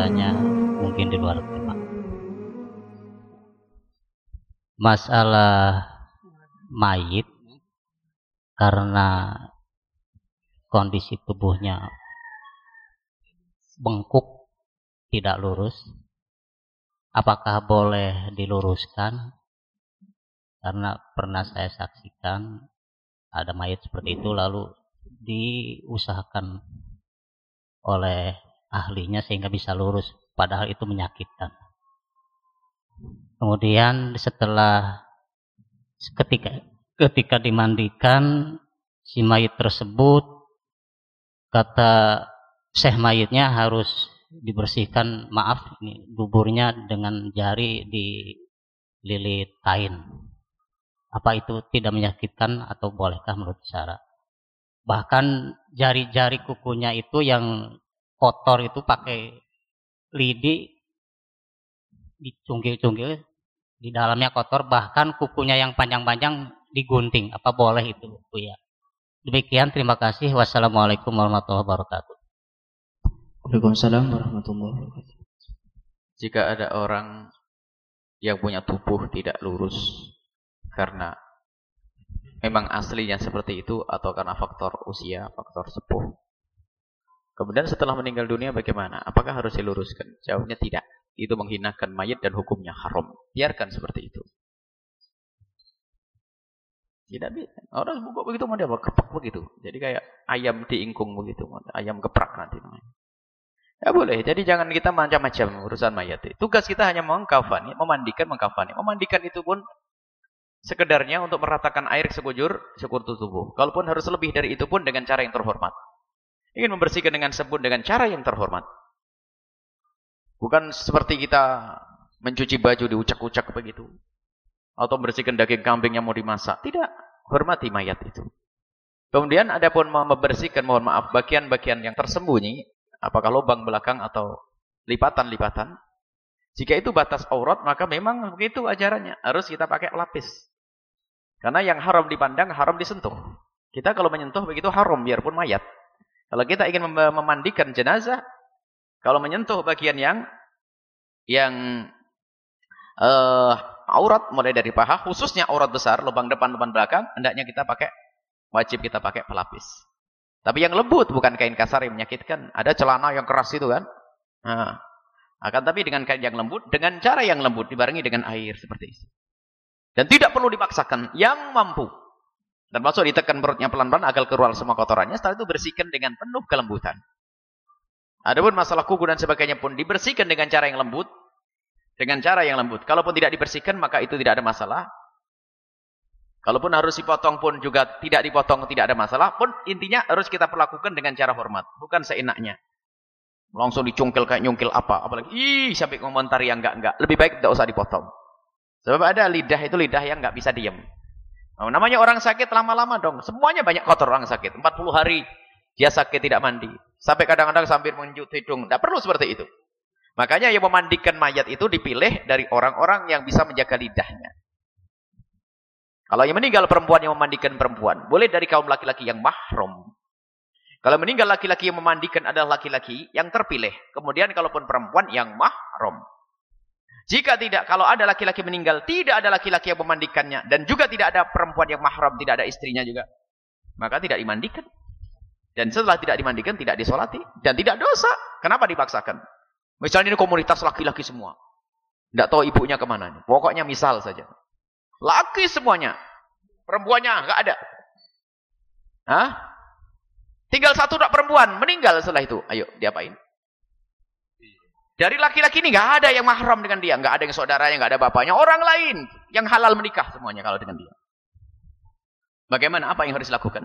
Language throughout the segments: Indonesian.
katanya mungkin di luar tema. Masalah mayit karena kondisi tubuhnya bengkuk tidak lurus apakah boleh diluruskan karena pernah saya saksikan ada mayat seperti itu lalu diusahakan oleh ahlinya sehingga bisa lurus padahal itu menyakitkan kemudian setelah ketika ketika dimandikan si mayat tersebut kata syekh mayitnya harus dibersihkan maaf ini duburnya dengan jari dililit kain apa itu tidak menyakitkan atau bolehkah menurut cara? Bahkan jari-jari kukunya itu yang kotor itu pakai lidi dicungkil-cungkil di dalamnya kotor bahkan kukunya yang panjang-panjang digunting apa boleh itu Bu ya. Demikian terima kasih. Wassalamualaikum warahmatullahi wabarakatuh. Waalaikumsalam warahmatullahi wabarakatuh. Jika ada orang yang punya tubuh tidak lurus karena memang aslinya seperti itu atau karena faktor usia, faktor sepuh. Kemudian setelah meninggal dunia bagaimana? Apakah harus diluruskan? Jawabnya tidak. Itu menghinakan mayat dan hukumnya haram. Biarkan seperti itu. Tidak bisa. Orang bungkuk begitu mau dia kepak begitu. Jadi kayak ayam diingkung begitu. Ayam keprak nanti. Ya boleh. Jadi jangan kita macam-macam urusan mayat. Tugas kita hanya mengkafani, memandikan, mengkafani. Memandikan itu pun sekedarnya untuk meratakan air sekujur sekutu tubuh. Kalaupun harus lebih dari itu pun dengan cara yang terhormat. Ingin membersihkan dengan sabun dengan cara yang terhormat. Bukan seperti kita mencuci baju diucak-ucak begitu. Atau membersihkan daging kambing yang mau dimasak. Tidak. Hormati mayat itu. Kemudian ada pun membersihkan, mohon maaf, bagian-bagian yang tersembunyi. Apakah lubang belakang atau lipatan-lipatan. Jika itu batas aurat, maka memang begitu ajarannya. Harus kita pakai lapis. Karena yang haram dipandang, haram disentuh. Kita kalau menyentuh begitu haram, biarpun mayat. Kalau kita ingin memandikan jenazah, kalau menyentuh bagian yang yang uh, aurat, mulai dari paha, khususnya aurat besar, lubang depan, lubang belakang, hendaknya kita pakai, wajib kita pakai pelapis. Tapi yang lembut, bukan kain kasar yang menyakitkan. Ada celana yang keras itu kan. Nah, akan tapi dengan kain yang lembut, dengan cara yang lembut, dibarengi dengan air seperti itu. Dan tidak perlu dipaksakan. Yang mampu. Dan masuk ditekan perutnya pelan-pelan agar keluar semua kotorannya. Setelah itu bersihkan dengan penuh kelembutan. Adapun masalah kuku dan sebagainya pun dibersihkan dengan cara yang lembut. Dengan cara yang lembut. Kalaupun tidak dibersihkan maka itu tidak ada masalah. Kalaupun harus dipotong pun juga tidak dipotong tidak ada masalah. Pun intinya harus kita perlakukan dengan cara hormat. Bukan seenaknya. Langsung dicungkil kayak nyungkil apa. Apalagi, ih sampai komentari yang enggak-enggak. Lebih baik tidak usah dipotong. Sebab ada lidah itu lidah yang nggak bisa diem. Oh, namanya orang sakit lama-lama dong. Semuanya banyak kotor orang sakit. 40 hari dia sakit tidak mandi. Sampai kadang-kadang sambil menjut hidung. Tidak perlu seperti itu. Makanya yang memandikan mayat itu dipilih dari orang-orang yang bisa menjaga lidahnya. Kalau yang meninggal perempuan yang memandikan perempuan. Boleh dari kaum laki-laki yang mahrum. Kalau meninggal laki-laki yang memandikan adalah laki-laki yang terpilih. Kemudian kalaupun perempuan yang mahrum. Jika tidak, kalau ada laki-laki meninggal, tidak ada laki-laki yang memandikannya. Dan juga tidak ada perempuan yang mahram, tidak ada istrinya juga. Maka tidak dimandikan. Dan setelah tidak dimandikan, tidak disolati. Dan tidak dosa. Kenapa dipaksakan? Misalnya ini komunitas laki-laki semua. Tidak tahu ibunya ke mana. Pokoknya misal saja. Laki semuanya. Perempuannya nggak ada. Hah? Tinggal satu tak perempuan. Meninggal setelah itu. Ayo, diapain? Dari laki-laki ini nggak ada yang mahram dengan dia, nggak ada yang saudaranya, nggak ada bapaknya, orang lain yang halal menikah semuanya kalau dengan dia. Bagaimana apa yang harus dilakukan?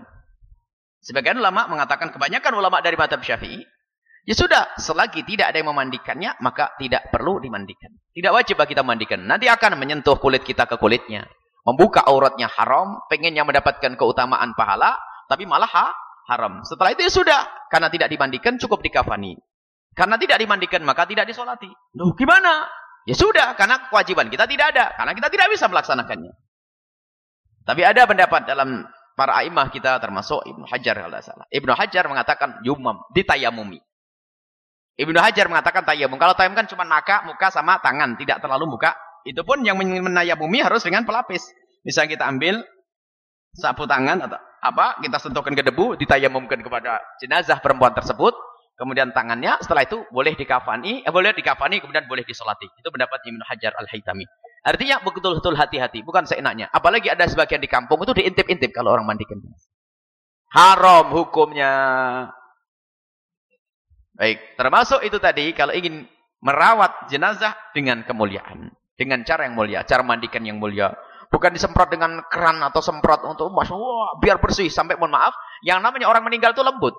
Sebagian ulama mengatakan kebanyakan ulama dari madhab Syafi'i, ya sudah, selagi tidak ada yang memandikannya, maka tidak perlu dimandikan. Tidak wajib bagi kita memandikan. Nanti akan menyentuh kulit kita ke kulitnya. Membuka auratnya haram, pengennya mendapatkan keutamaan pahala, tapi malah ha, haram. Setelah itu ya sudah, karena tidak dimandikan cukup dikafani. Karena tidak dimandikan maka tidak disolati. Loh gimana? Ya sudah, karena kewajiban kita tidak ada. Karena kita tidak bisa melaksanakannya. Tapi ada pendapat dalam para imah kita termasuk Ibnu Hajar kalau salah. Ibnu Hajar mengatakan yumam, ditayamumi. Ibnu Hajar mengatakan tayamum. Kalau tayamum kan cuma maka, muka sama tangan, tidak terlalu muka Itu pun yang menayamumi harus dengan pelapis. Bisa kita ambil sapu tangan atau apa, kita sentuhkan ke debu, ditayamumkan kepada jenazah perempuan tersebut, kemudian tangannya setelah itu boleh dikafani, eh, boleh dikafani kemudian boleh disolati. Itu pendapat Ibnu Hajar Al-Haytami. Artinya betul-betul hati-hati, bukan seenaknya. Apalagi ada sebagian di kampung itu diintip-intip kalau orang mandikan. Haram hukumnya. Baik, termasuk itu tadi kalau ingin merawat jenazah dengan kemuliaan, dengan cara yang mulia, cara mandikan yang mulia. Bukan disemprot dengan keran atau semprot untuk mas, wah, biar bersih sampai mohon maaf, yang namanya orang meninggal itu lembut.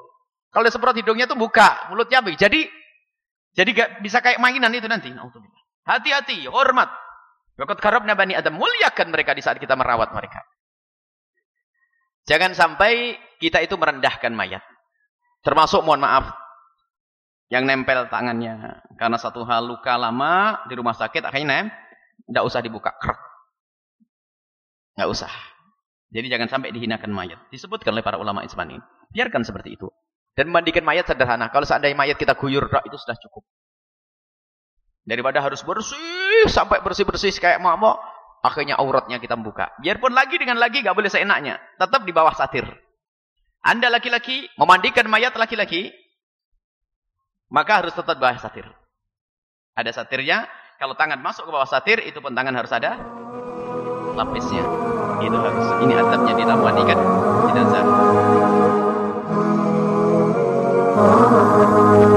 Kalau disemprot hidungnya itu buka, mulutnya ambil. Jadi jadi gak bisa kayak mainan itu nanti. Hati-hati, hormat. Waqad karabna bani Adam, muliakan mereka di saat kita merawat mereka. Jangan sampai kita itu merendahkan mayat. Termasuk mohon maaf yang nempel tangannya karena satu hal luka lama di rumah sakit akhirnya tidak usah dibuka krek nggak usah jadi jangan sampai dihinakan mayat disebutkan oleh para ulama Islam ini biarkan seperti itu dan mandikan mayat sederhana kalau seandainya mayat kita guyur itu sudah cukup daripada harus bersih sampai bersih bersih kayak mama akhirnya auratnya kita buka biarpun lagi dengan lagi nggak boleh seenaknya tetap di bawah satir anda laki-laki memandikan mayat laki-laki maka harus tetap bawah satir. Ada satirnya, kalau tangan masuk ke bawah satir, itu pun tangan harus ada lapisnya. Itu harus. Ini atapnya dinamanikan jenazah. Oh.